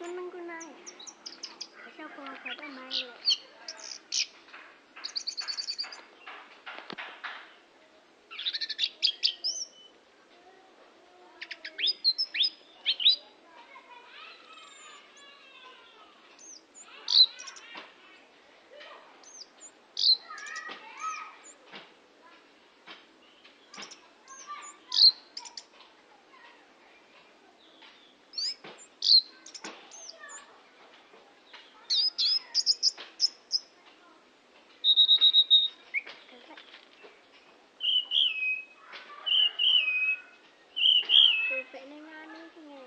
มันมันกูนาย phải nên à, ngang thế này